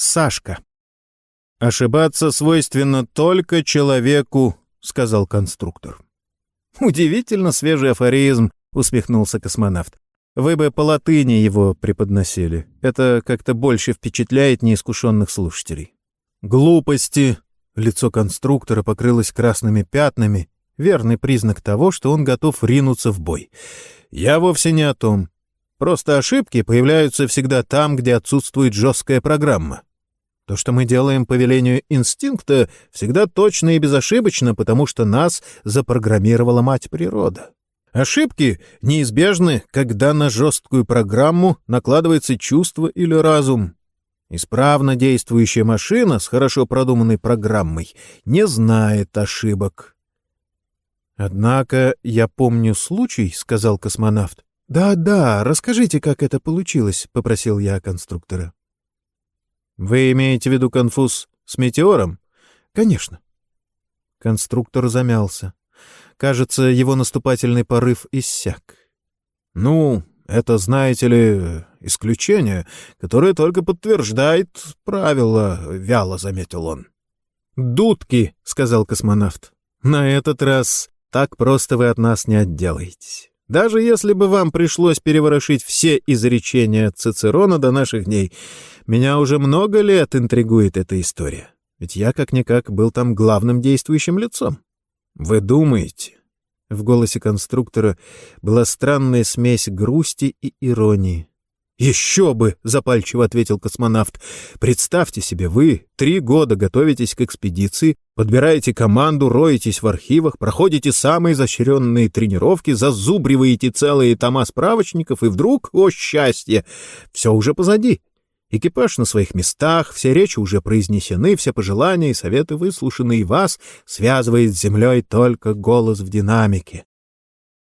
Сашка. «Ошибаться свойственно только человеку», — сказал конструктор. «Удивительно свежий афоризм», — усмехнулся космонавт. «Вы бы по латыни его преподносили. Это как-то больше впечатляет неискушенных слушателей». «Глупости!» — лицо конструктора покрылось красными пятнами, верный признак того, что он готов ринуться в бой. «Я вовсе не о том. Просто ошибки появляются всегда там, где отсутствует жесткая программа. То, что мы делаем по велению инстинкта, всегда точно и безошибочно, потому что нас запрограммировала мать природа. Ошибки неизбежны, когда на жесткую программу накладывается чувство или разум. Исправно действующая машина с хорошо продуманной программой не знает ошибок. «Однако я помню случай», — сказал космонавт. «Да-да, расскажите, как это получилось», — попросил я конструктора. «Вы имеете в виду конфуз с метеором?» «Конечно». Конструктор замялся. Кажется, его наступательный порыв иссяк. «Ну, это, знаете ли, исключение, которое только подтверждает правило», — вяло заметил он. «Дудки», — сказал космонавт. «На этот раз так просто вы от нас не отделаетесь. Даже если бы вам пришлось переворошить все изречения Цицерона до наших дней, меня уже много лет интригует эта история. Ведь я, как-никак, был там главным действующим лицом. Вы думаете? В голосе конструктора была странная смесь грусти и иронии. «Еще бы!» — запальчиво ответил космонавт. «Представьте себе, вы три года готовитесь к экспедиции, подбираете команду, роетесь в архивах, проходите самые изощренные тренировки, зазубриваете целые тома справочников, и вдруг, о счастье, все уже позади. Экипаж на своих местах, все речи уже произнесены, все пожелания и советы выслушаны, и вас связывает с землей только голос в динамике.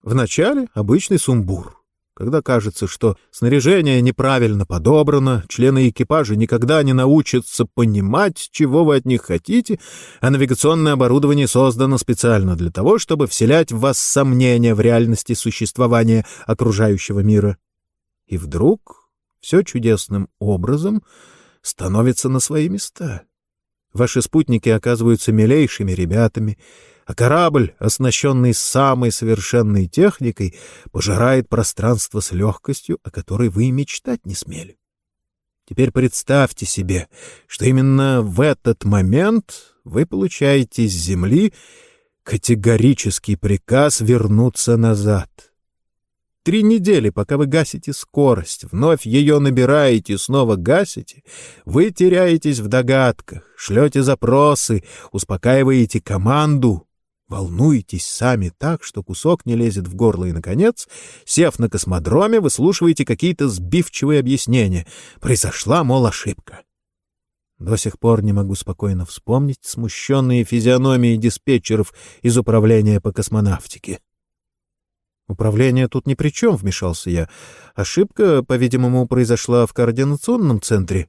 Вначале обычный сумбур, когда кажется, что снаряжение неправильно подобрано, члены экипажа никогда не научатся понимать, чего вы от них хотите, а навигационное оборудование создано специально для того, чтобы вселять в вас сомнения в реальности существования окружающего мира. И вдруг все чудесным образом становится на свои места. Ваши спутники оказываются милейшими ребятами — а корабль, оснащенный самой совершенной техникой, пожирает пространство с легкостью, о которой вы и мечтать не смели. Теперь представьте себе, что именно в этот момент вы получаете с Земли категорический приказ вернуться назад. Три недели, пока вы гасите скорость, вновь ее набираете, снова гасите, вы теряетесь в догадках, шлете запросы, успокаиваете команду, Волнуетесь сами так, что кусок не лезет в горло, и, наконец, сев на космодроме, выслушиваете какие-то сбивчивые объяснения. Произошла, мол, ошибка. До сих пор не могу спокойно вспомнить смущенные физиономии диспетчеров из управления по космонавтике. «Управление тут ни при чем», — вмешался я. «Ошибка, по-видимому, произошла в координационном центре».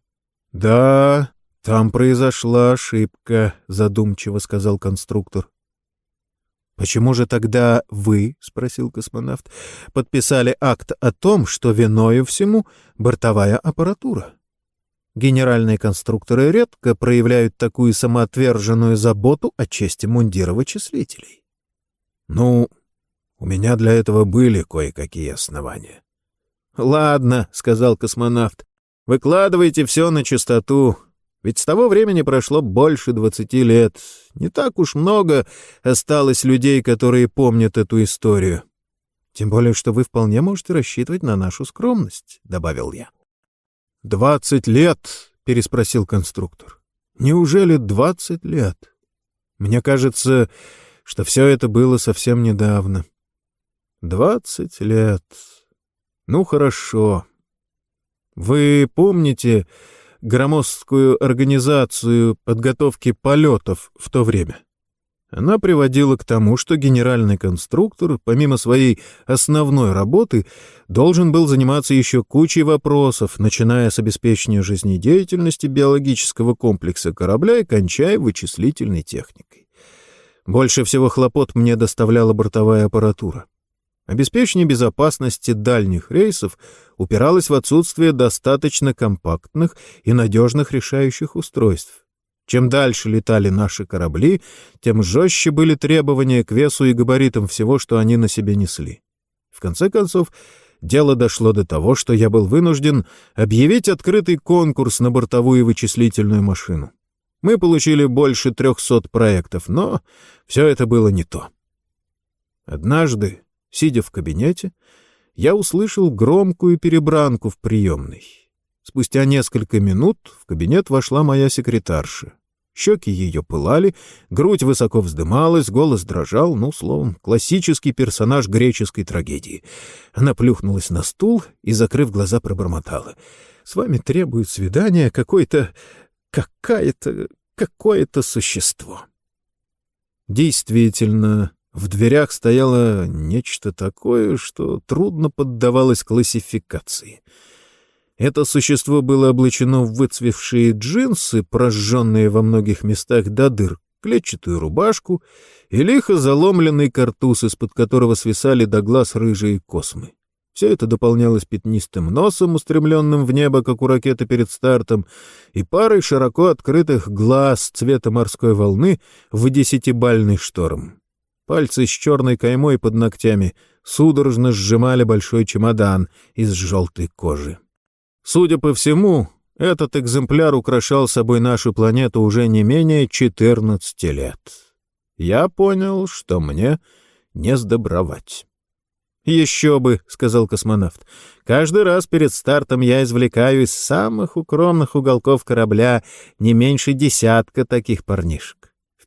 «Да, там произошла ошибка», — задумчиво сказал конструктор. «Почему же тогда вы, — спросил космонавт, — подписали акт о том, что виною всему бортовая аппаратура? Генеральные конструкторы редко проявляют такую самоотверженную заботу о чести мундира вычислителей». «Ну, у меня для этого были кое-какие основания». «Ладно, — сказал космонавт, — выкладывайте все на чистоту. Ведь с того времени прошло больше двадцати лет. Не так уж много осталось людей, которые помнят эту историю. Тем более, что вы вполне можете рассчитывать на нашу скромность, — добавил я. — Двадцать лет? — переспросил конструктор. — Неужели двадцать лет? Мне кажется, что все это было совсем недавно. Двадцать лет. Ну, хорошо. Вы помните громоздкую организацию подготовки полетов в то время. Она приводила к тому, что генеральный конструктор, помимо своей основной работы, должен был заниматься еще кучей вопросов, начиная с обеспечения жизнедеятельности биологического комплекса корабля и кончая вычислительной техникой. Больше всего хлопот мне доставляла бортовая аппаратура. Обеспечение безопасности дальних рейсов упиралось в отсутствие достаточно компактных и надежных решающих устройств. Чем дальше летали наши корабли, тем жестче были требования к весу и габаритам всего, что они на себе несли. В конце концов, дело дошло до того, что я был вынужден объявить открытый конкурс на бортовую вычислительную машину. Мы получили больше трехсот проектов, но все это было не то. Однажды, сидя в кабинете, я услышал громкую перебранку в приемной. Спустя несколько минут в кабинет вошла моя секретарша. Щеки ее пылали, грудь высоко вздымалась, голос дрожал, ну, словом, классический персонаж греческой трагедии. Она плюхнулась на стул и, закрыв глаза, пробормотала. «С вами требует свидания какой-то... какая-то... какое-то существо». Действительно, в дверях стояло нечто такое, что трудно поддавалось классификации — это существо было облачено в выцвевшие джинсы, прожженные во многих местах до дыр, клетчатую рубашку и лихо заломленный картуз, из-под которого свисали до глаз рыжие космы. Все это дополнялось пятнистым носом, устремленным в небо, как у ракеты перед стартом, и парой широко открытых глаз цвета морской волны в десятибальный шторм. Пальцы с черной каймой под ногтями судорожно сжимали большой чемодан из желтой кожи. Судя по всему, этот экземпляр украшал собой нашу планету уже не менее 14 лет. Я понял, что мне не сдобровать. «Еще бы», — сказал космонавт. «Каждый раз перед стартом я извлекаю из самых укромных уголков корабля не меньше десятка таких парнишек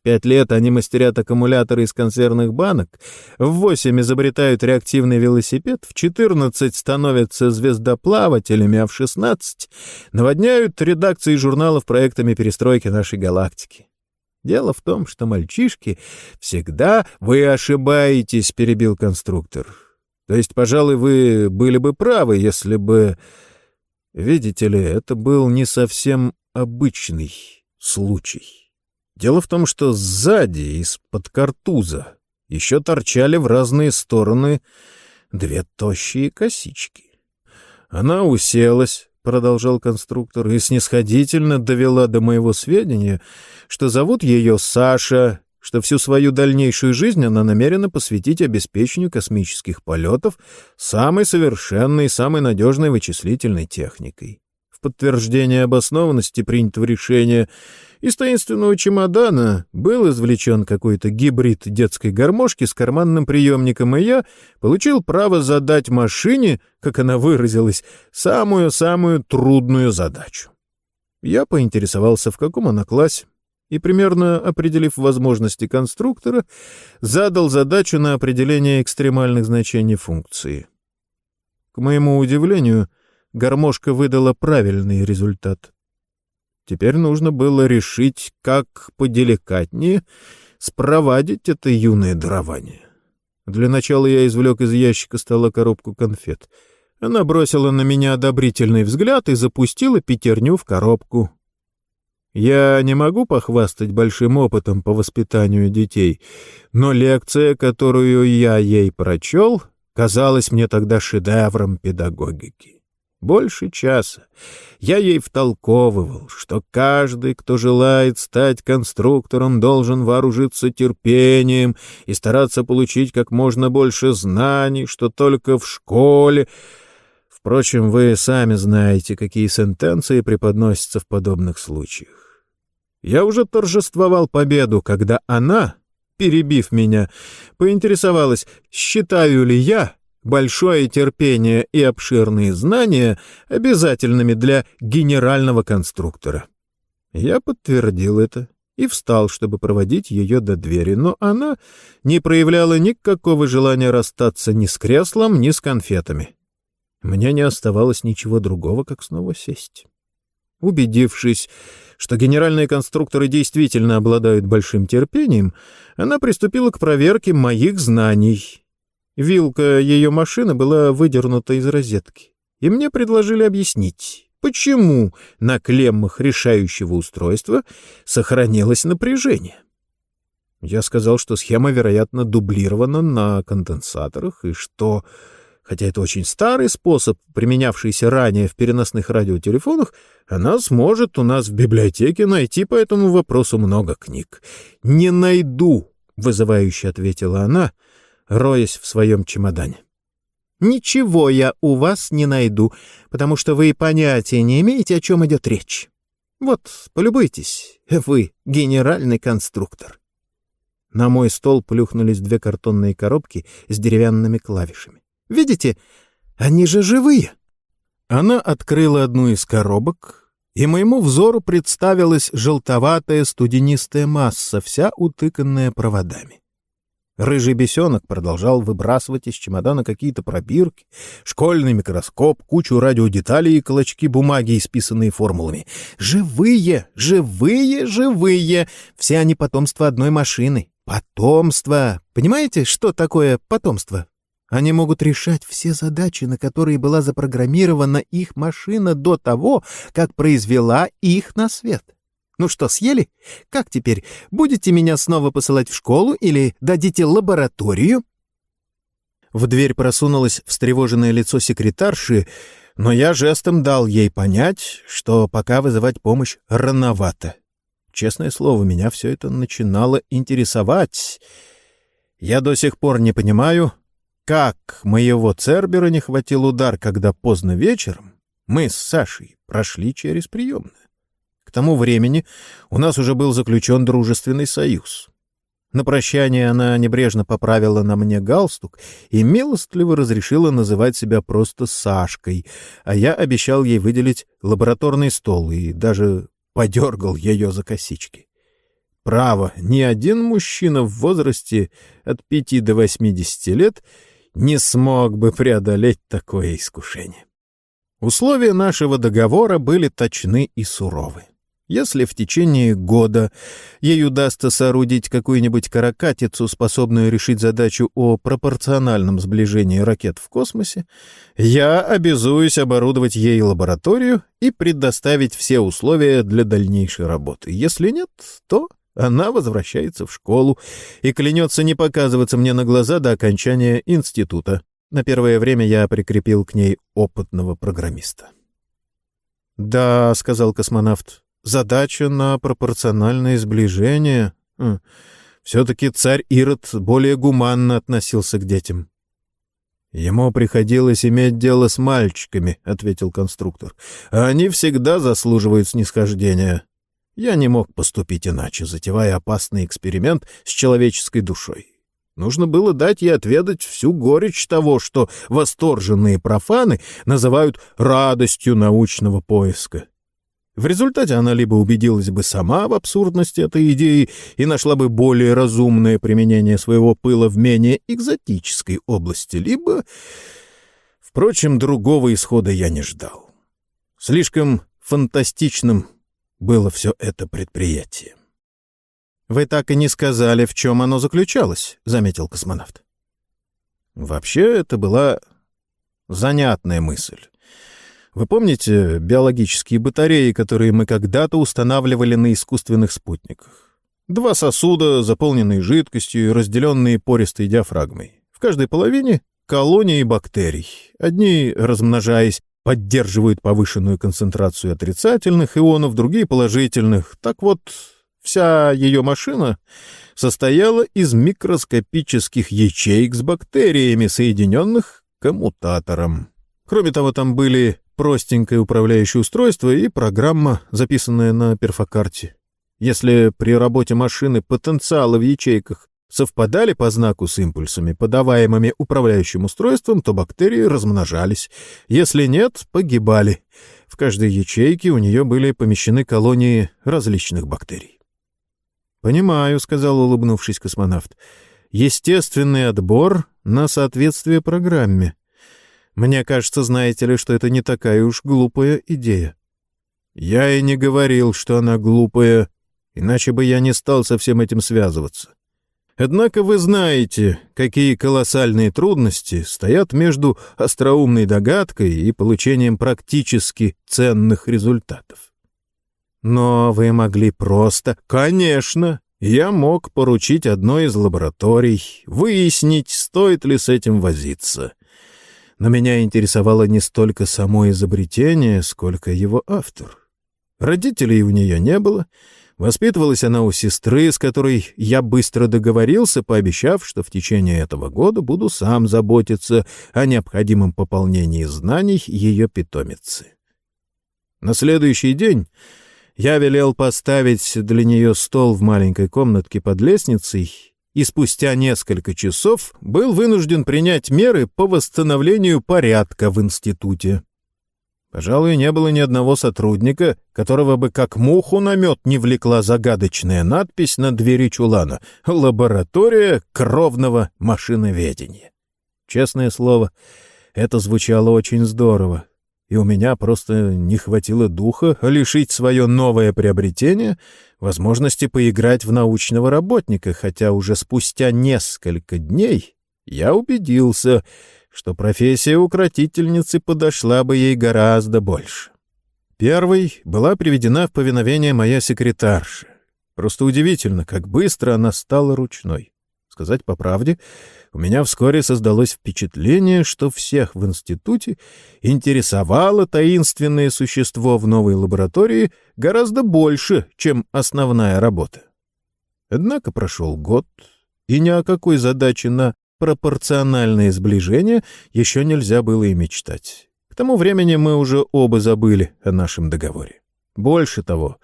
пять лет они мастерят аккумуляторы из консервных банок, в восемь изобретают реактивный велосипед, в четырнадцать становятся звездоплавателями, а в шестнадцать наводняют редакции журналов проектами перестройки нашей галактики. Дело в том, что мальчишки всегда... «Вы ошибаетесь», — перебил конструктор. «То есть, пожалуй, вы были бы правы, если бы...» Видите ли, это был не совсем обычный случай. Дело в том, что сзади, из-под картуза, еще торчали в разные стороны две тощие косички. Она уселась, — продолжал конструктор, — и снисходительно довела до моего сведения, что зовут ее Саша, что всю свою дальнейшую жизнь она намерена посвятить обеспечению космических полетов самой совершенной и самой надежной вычислительной техникой. В подтверждение обоснованности принятого решения из таинственного чемодана был извлечен какой-то гибрид детской гармошки с карманным приемником, и я получил право задать машине, как она выразилась, самую-самую трудную задачу. Я поинтересовался, в каком она классе, и, примерно определив возможности конструктора, задал задачу на определение экстремальных значений функции. К моему удивлению, гармошка выдала правильный результат. Теперь нужно было решить, как поделикатнее спровадить это юное дарование. Для начала я извлек из ящика стола коробку конфет. Она бросила на меня одобрительный взгляд и запустила пятерню в коробку. Я не могу похвастать большим опытом по воспитанию детей, но лекция, которую я ей прочел, казалась мне тогда шедевром педагогики. Больше часа я ей втолковывал, что каждый, кто желает стать конструктором, должен вооружиться терпением и стараться получить как можно больше знаний, что только в школе... Впрочем, вы сами знаете, какие сентенции преподносятся в подобных случаях. Я уже торжествовал победу, когда она, перебив меня, поинтересовалась, считаю ли я большое терпение и обширные знания обязательными для генерального конструктора. Я подтвердил это и встал, чтобы проводить ее до двери, но она не проявляла никакого желания расстаться ни с креслом, ни с конфетами. Мне не оставалось ничего другого, как снова сесть. Убедившись, что генеральные конструкторы действительно обладают большим терпением, она приступила к проверке моих знаний Вилка ее машины была выдернута из розетки, и мне предложили объяснить, почему на клеммах решающего устройства сохранилось напряжение. Я сказал, что схема, вероятно, дублирована на конденсаторах, и что, хотя это очень старый способ, применявшийся ранее в переносных радиотелефонах, она сможет у нас в библиотеке найти по этому вопросу много книг. «Не найду», — вызывающе ответила она, роясь в своем чемодане. «Ничего я у вас не найду, потому что вы понятия не имеете, о чем идет речь. Вот, полюбуйтесь, вы генеральный конструктор». На мой стол плюхнулись две картонные коробки с деревянными клавишами. «Видите? Они же живые!» Она открыла одну из коробок, и моему взору представилась желтоватая студенистая масса, вся утыканная проводами. Рыжий бесенок продолжал выбрасывать из чемодана какие-то пробирки, школьный микроскоп, кучу радиодеталей и клочки бумаги, исписанные формулами. «Живые! Живые! Живые! Все они потомство одной машины. Потомство! Понимаете, что такое потомство? Они могут решать все задачи, на которые была запрограммирована их машина до того, как произвела их на свет. Ну что, съели? Как теперь? Будете меня снова посылать в школу или дадите лабораторию?» В дверь просунулось встревоженное лицо секретарши, но я жестом дал ей понять, что пока вызывать помощь рановато. Честное слово, меня все это начинало интересовать. Я до сих пор не понимаю, как моего Цербера не хватил удар, когда поздно вечером мы с Сашей прошли через приемную. К тому времени у нас уже был заключен дружественный союз. На прощание она небрежно поправила на мне галстук и милостливо разрешила называть себя просто Сашкой, а я обещал ей выделить лабораторный стол и даже подергал ее за косички. Право, ни один мужчина в возрасте от пяти до восьмидесяти лет не смог бы преодолеть такое искушение. Условия нашего договора были точны и суровы. Если в течение года ей удастся соорудить какую-нибудь каракатицу, способную решить задачу о пропорциональном сближении ракет в космосе, я обязуюсь оборудовать ей лабораторию и предоставить все условия для дальнейшей работы. Если нет, то она возвращается в школу и клянется не показываться мне на глаза до окончания института. На первое время я прикрепил к ней опытного программиста. «Да», — сказал космонавт, задача на пропорциональное сближение. Хм. Все-таки царь Ирод более гуманно относился к детям. «Ему приходилось иметь дело с мальчиками», — ответил конструктор. «А они всегда заслуживают снисхождения. Я не мог поступить иначе, затевая опасный эксперимент с человеческой душой. Нужно было дать ей отведать всю горечь того, что восторженные профаны называют радостью научного поиска. В результате она либо убедилась бы сама в абсурдности этой идеи и нашла бы более разумное применение своего пыла в менее экзотической области, либо... Впрочем, другого исхода я не ждал. Слишком фантастичным было все это предприятие. «Вы так и не сказали, в чем оно заключалось», — заметил космонавт. Вообще, это была занятная мысль. Вы помните биологические батареи, которые мы когда-то устанавливали на искусственных спутниках? Два сосуда, заполненные жидкостью и разделенные пористой диафрагмой. В каждой половине — колонии бактерий. Одни, размножаясь, поддерживают повышенную концентрацию отрицательных ионов, другие — положительных. Так вот, вся ее машина состояла из микроскопических ячеек с бактериями, соединенных коммутатором. Кроме того, там были простенькое управляющее устройство и программа, записанная на перфокарте. Если при работе машины потенциалы в ячейках совпадали по знаку с импульсами, подаваемыми управляющим устройством, то бактерии размножались. Если нет, погибали. В каждой ячейке у нее были помещены колонии различных бактерий. «Понимаю», — сказал, улыбнувшись космонавт. «Естественный отбор на соответствие программе. Мне кажется, знаете ли, что это не такая уж глупая идея. Я и не говорил, что она глупая, иначе бы я не стал со всем этим связываться. Однако вы знаете, какие колоссальные трудности стоят между остроумной догадкой и получением практически ценных результатов. Но вы могли просто... Конечно! я мог поручить одной из лабораторий, выяснить, стоит ли с этим возиться. Но меня интересовало не столько само изобретение, сколько его автор. Родителей у нее не было. Воспитывалась она у сестры, с которой я быстро договорился, пообещав, что в течение этого года буду сам заботиться о необходимом пополнении знаний ее питомицы. На следующий день я велел поставить для нее стол в маленькой комнатке под лестницей и спустя несколько часов был вынужден принять меры по восстановлению порядка в институте. Пожалуй, не было ни одного сотрудника, которого бы как муху на мед не влекла загадочная надпись на двери чулана «Лаборатория кровного машиноведения». Честное слово, это звучало очень здорово, и у меня просто не хватило духа лишить свое новое приобретение возможности поиграть в научного работника, хотя уже спустя несколько дней я убедился — что профессия укротительницы подошла бы ей гораздо больше. Первой была приведена в повиновение моя секретарша. Просто удивительно, как быстро она стала ручной. Сказать по правде, у меня вскоре создалось впечатление, что всех в институте интересовало таинственное существо в новой лаборатории гораздо больше, чем основная работа. Однако прошел год, и ни о какой задаче на пропорциональное сближение еще нельзя было и мечтать. К тому времени мы уже оба забыли о нашем договоре. Больше того,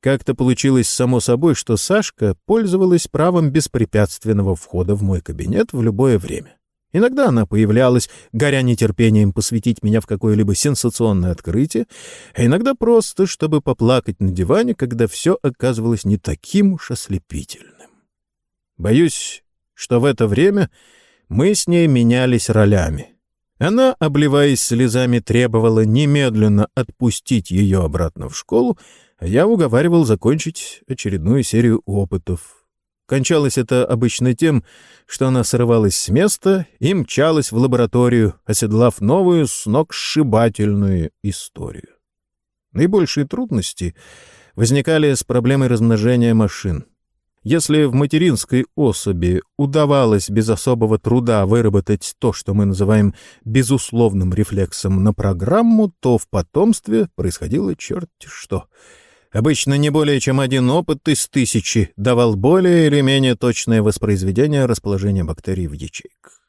как-то получилось само собой, что Сашка пользовалась правом беспрепятственного входа в мой кабинет в любое время. Иногда она появлялась, горя нетерпением посвятить меня в какое-либо сенсационное открытие, а иногда просто, чтобы поплакать на диване, когда все оказывалось не таким уж ослепительным. Боюсь, что в это время мы с ней менялись ролями. Она, обливаясь слезами, требовала немедленно отпустить ее обратно в школу, а я уговаривал закончить очередную серию опытов. Кончалось это обычно тем, что она срывалась с места и мчалась в лабораторию, оседлав новую сногсшибательную историю. Наибольшие трудности возникали с проблемой размножения машин — если в материнской особи удавалось без особого труда выработать то, что мы называем безусловным рефлексом на программу, то в потомстве происходило черт что. Обычно не более чем один опыт из тысячи давал более или менее точное воспроизведение расположения бактерий в ячейках.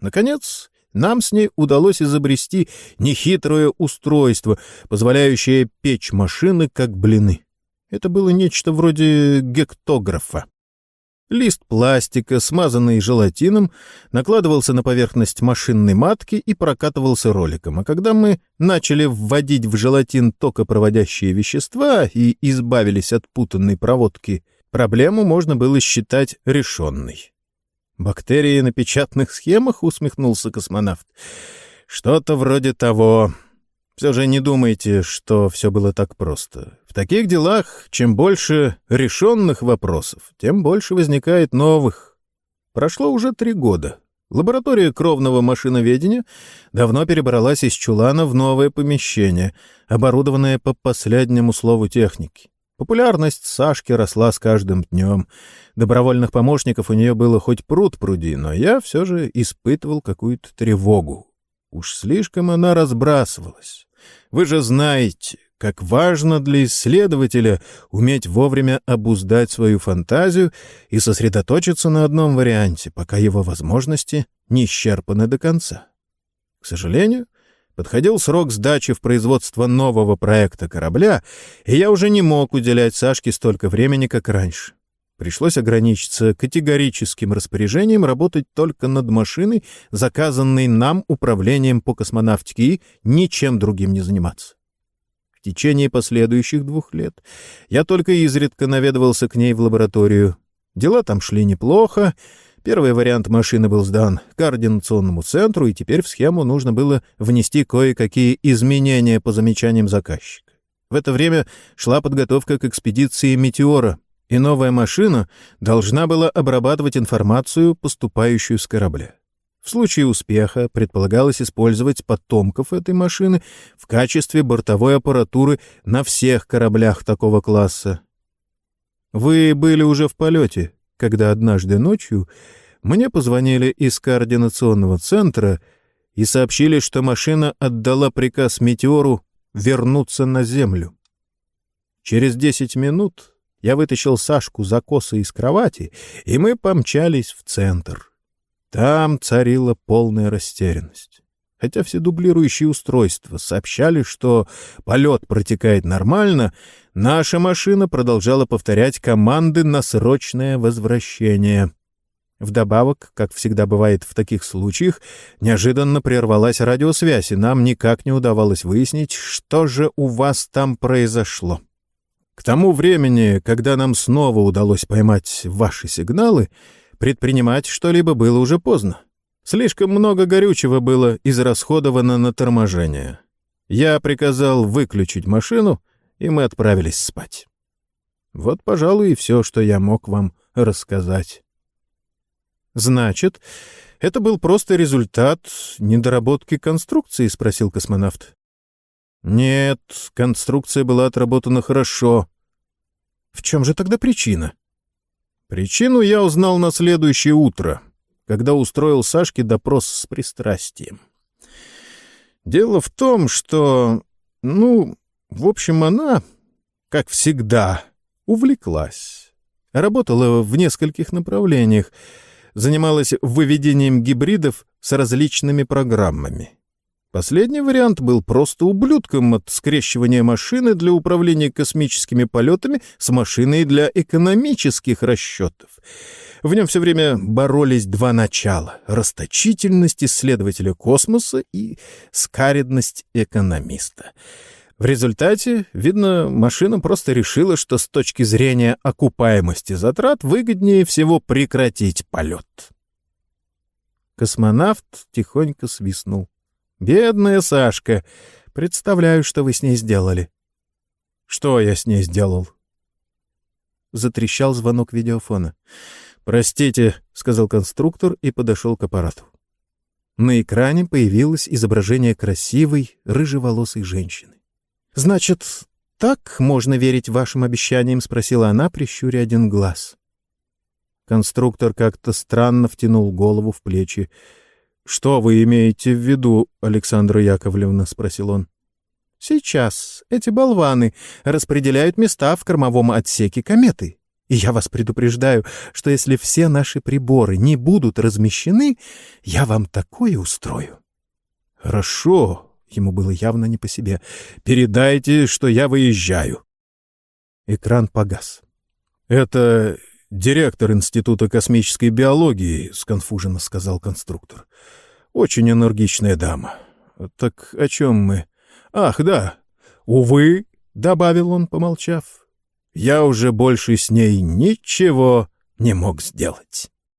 Наконец, нам с ней удалось изобрести нехитрое устройство, позволяющее печь машины как блины. Это было нечто вроде гектографа. Лист пластика, смазанный желатином, накладывался на поверхность машинной матки и прокатывался роликом. А когда мы начали вводить в желатин токопроводящие вещества и избавились от путанной проводки, проблему можно было считать решенной. «Бактерии на печатных схемах?» — усмехнулся космонавт. «Что-то вроде того. Все же не думайте, что все было так просто. В таких делах, чем больше решенных вопросов, тем больше возникает новых. Прошло уже три года. Лаборатория кровного машиноведения давно перебралась из чулана в новое помещение, оборудованное по последнему слову техники. Популярность Сашки росла с каждым днем. Добровольных помощников у нее было хоть пруд пруди, но я все же испытывал какую-то тревогу. Уж слишком она разбрасывалась. Вы же знаете, как важно для исследователя уметь вовремя обуздать свою фантазию и сосредоточиться на одном варианте, пока его возможности не исчерпаны до конца. К сожалению, подходил срок сдачи в производство нового проекта корабля, и я уже не мог уделять Сашке столько времени, как раньше. Пришлось ограничиться категорическим распоряжением работать только над машиной, заказанной нам управлением по космонавтике, и ничем другим не заниматься. В течение последующих двух лет я только изредка наведывался к ней в лабораторию. Дела там шли неплохо. Первый вариант машины был сдан координационному центру, и теперь в схему нужно было внести кое-какие изменения по замечаниям заказчика. В это время шла подготовка к экспедиции «Метеора», и новая машина должна была обрабатывать информацию, поступающую с корабля. В случае успеха предполагалось использовать потомков этой машины в качестве бортовой аппаратуры на всех кораблях такого класса. Вы были уже в полете, когда однажды ночью мне позвонили из координационного центра и сообщили, что машина отдала приказ «Метеору» вернуться на Землю. Через десять минут я вытащил Сашку за косы из кровати, и мы помчались в центр. Там царила полная растерянность. Хотя все дублирующие устройства сообщали, что полет протекает нормально, наша машина продолжала повторять команды на срочное возвращение. Вдобавок, как всегда бывает в таких случаях, неожиданно прервалась радиосвязь, и нам никак не удавалось выяснить, что же у вас там произошло. К тому времени, когда нам снова удалось поймать ваши сигналы, предпринимать что-либо было уже поздно. Слишком много горючего было израсходовано на торможение. Я приказал выключить машину, и мы отправились спать. Вот, пожалуй, и все, что я мог вам рассказать. Значит, это был просто результат недоработки конструкции, спросил космонавт. Нет, конструкция была отработана хорошо. В чем же тогда причина? Причину я узнал на следующее утро, когда устроил Сашке допрос с пристрастием. Дело в том, что, ну, в общем, она, как всегда, увлеклась. Работала в нескольких направлениях, занималась выведением гибридов с различными программами. Последний вариант был просто ублюдком от скрещивания машины для управления космическими полетами с машиной для экономических расчетов. В нем все время боролись два начала — расточительность исследователя космоса и скаридность экономиста. В результате, видно, машина просто решила, что с точки зрения окупаемости затрат выгоднее всего прекратить полет. Космонавт тихонько свистнул. Бедная Сашка. Представляю, что вы с ней сделали. Что я с ней сделал? Затрещал звонок видеофона. «Простите», — сказал конструктор и подошел к аппарату. На экране появилось изображение красивой, рыжеволосой женщины. «Значит, так можно верить вашим обещаниям?» — спросила она, прищуря один глаз. Конструктор как-то странно втянул голову в плечи. «Что вы имеете в виду, Александра Яковлевна?» — спросил он. «Сейчас эти болваны распределяют места в кормовом отсеке кометы. И я вас предупреждаю, что если все наши приборы не будут размещены, я вам такое устрою». «Хорошо», — ему было явно не по себе, — «передайте, что я выезжаю». Экран погас. «Это директор Института космической биологии», — сконфуженно сказал конструктор. «Очень энергичная дама. Так о чем мы? Ах, да. Увы», — добавил он, помолчав, — «я уже больше с ней ничего не мог сделать».